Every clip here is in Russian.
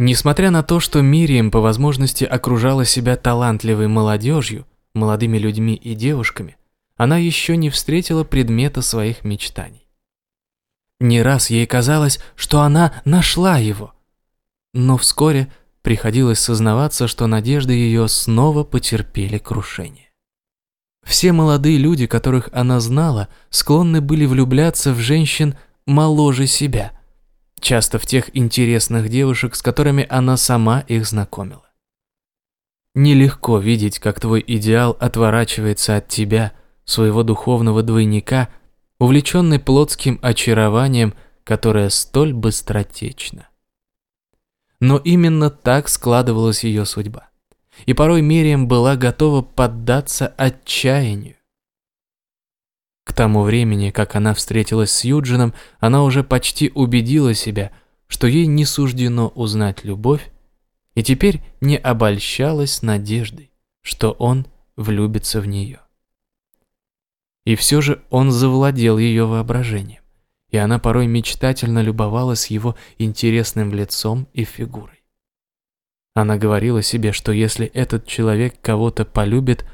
Несмотря на то, что Мирием по возможности окружала себя талантливой молодежью, молодыми людьми и девушками, она еще не встретила предмета своих мечтаний. Не раз ей казалось, что она нашла его, но вскоре приходилось сознаваться, что надежды ее снова потерпели крушение. Все молодые люди, которых она знала, склонны были влюбляться в женщин моложе себя – часто в тех интересных девушек, с которыми она сама их знакомила. Нелегко видеть, как твой идеал отворачивается от тебя, своего духовного двойника, увлеченный плотским очарованием, которое столь быстротечно. Но именно так складывалась ее судьба. И порой Мириам была готова поддаться отчаянию, тому времени, как она встретилась с Юджином, она уже почти убедила себя, что ей не суждено узнать любовь, и теперь не обольщалась надеждой, что он влюбится в нее. И все же он завладел ее воображением, и она порой мечтательно любовалась его интересным лицом и фигурой. Она говорила себе, что если этот человек кого-то полюбит,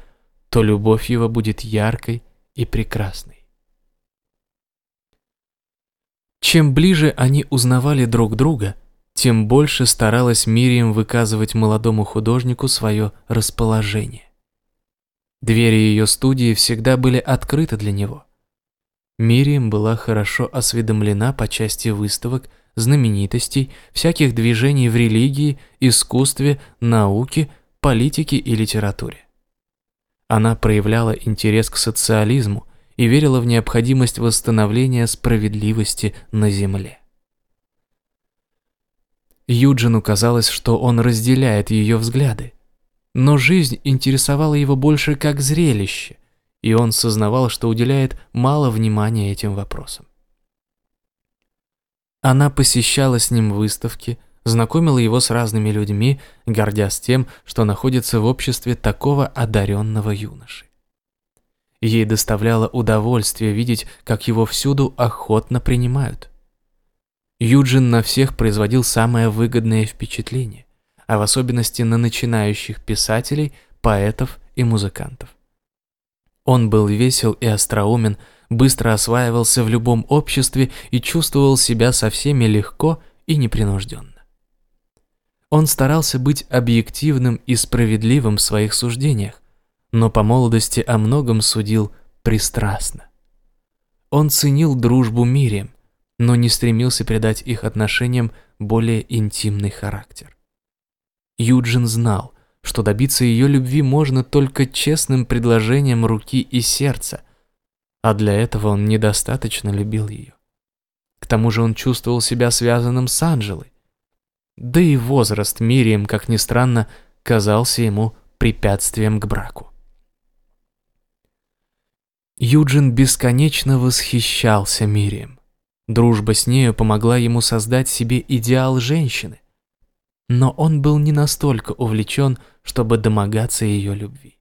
то любовь его будет яркой и прекрасной. Чем ближе они узнавали друг друга, тем больше старалась Мирием выказывать молодому художнику свое расположение. Двери ее студии всегда были открыты для него. Мирием была хорошо осведомлена по части выставок, знаменитостей, всяких движений в религии, искусстве, науке, политике и литературе. Она проявляла интерес к социализму и верила в необходимость восстановления справедливости на Земле. Юджину казалось, что он разделяет ее взгляды, но жизнь интересовала его больше как зрелище, и он сознавал, что уделяет мало внимания этим вопросам. Она посещала с ним выставки, знакомила его с разными людьми, гордясь тем, что находится в обществе такого одаренного юноши. Ей доставляло удовольствие видеть, как его всюду охотно принимают. Юджин на всех производил самое выгодное впечатление, а в особенности на начинающих писателей, поэтов и музыкантов. Он был весел и остроумен, быстро осваивался в любом обществе и чувствовал себя со всеми легко и непринужденно. Он старался быть объективным и справедливым в своих суждениях, но по молодости о многом судил пристрастно. Он ценил дружбу Мирием, но не стремился придать их отношениям более интимный характер. Юджин знал, что добиться ее любви можно только честным предложением руки и сердца, а для этого он недостаточно любил ее. К тому же он чувствовал себя связанным с Анжелой, да и возраст Мирием, как ни странно, казался ему препятствием к браку. Юджин бесконечно восхищался Мирием. Дружба с нею помогла ему создать себе идеал женщины. Но он был не настолько увлечен, чтобы домогаться ее любви.